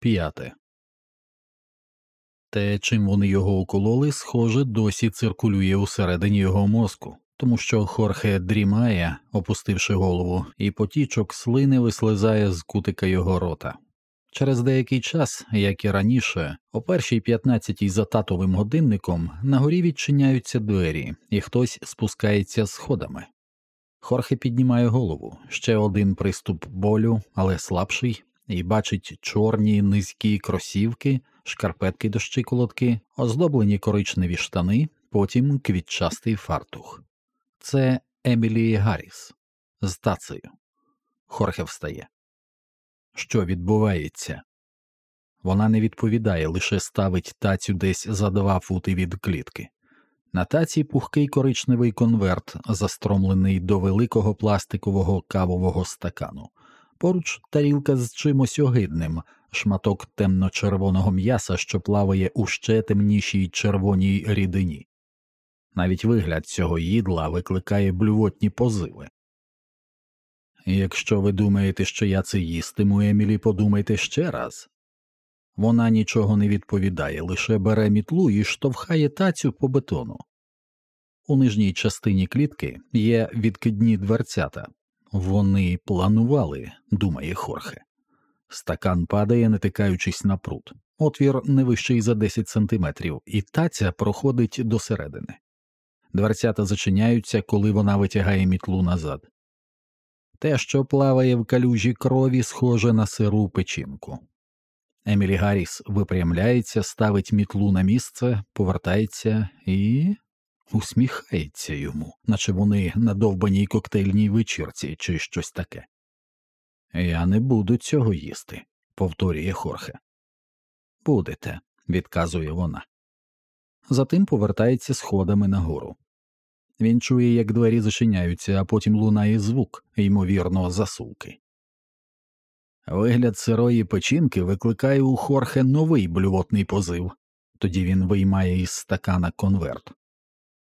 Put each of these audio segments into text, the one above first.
П'яте. Те, чим вони його укололи, схоже, досі циркулює усередині його мозку, тому що Хорхе дрімає, опустивши голову, і потічок слини вислизає з кутика його рота. Через деякий час, як і раніше, о першій п'ятнадцятій за татовим годинником на горі відчиняються двері, і хтось спускається сходами. Хорхе піднімає голову, ще один приступ болю, але слабший, і бачить чорні низькі кросівки, шкарпетки до щиколотки, оздоблені коричневі штани, потім квітчастий фартух. Це Емілі Гарріс з тацею. Хорхе встає. Що відбувається? Вона не відповідає, лише ставить тацю десь за два фути від клітки. На таці пухкий коричневий конверт, застромлений до великого пластикового кавового стакану. Поруч тарілка з чимось огидним, шматок темно-червоного м'яса, що плаває у ще темнішій червоній рідині. Навіть вигляд цього їдла викликає блювотні позиви. Якщо ви думаєте, що я це їстиму, Емілі, подумайте ще раз. Вона нічого не відповідає, лише бере мітлу і штовхає тацю по бетону. У нижній частині клітки є відкидні дверцята. Вони планували, думає Хорхе. Стакан падає, не тикаючись на пруд. Отвір не вищий за 10 сантиметрів, і таця проходить до середини. Дверцята зачиняються, коли вона витягає мітлу назад. Те, що плаває в калюжі крові, схоже на сиру печінку. Емілі Гарріс випрямляється, ставить мітлу на місце, повертається і усміхається йому, наче вони на довбаній коктейльній вечірці чи щось таке. Я не буду цього їсти, повторює Хорхе. Будете, відказує вона. Затим повертається сходами нагору. Він чує, як двері зачиняються, а потім лунає звук, ймовірно, засувки. Вигляд сирої печінки викликає у Хорхе новий блювотний позив, тоді він виймає із стакана конверт.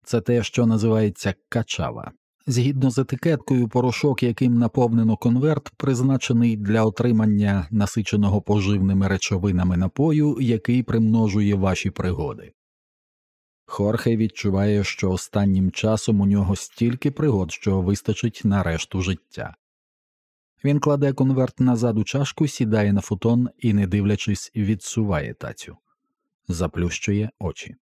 Це те, що називається качава. Згідно з етикеткою, порошок, яким наповнено конверт, призначений для отримання насиченого поживними речовинами напою, який примножує ваші пригоди. Хорхе відчуває, що останнім часом у нього стільки пригод, що вистачить на решту життя. Він кладе конверт назад у чашку, сідає на футон і, не дивлячись, відсуває тацю, заплющує очі.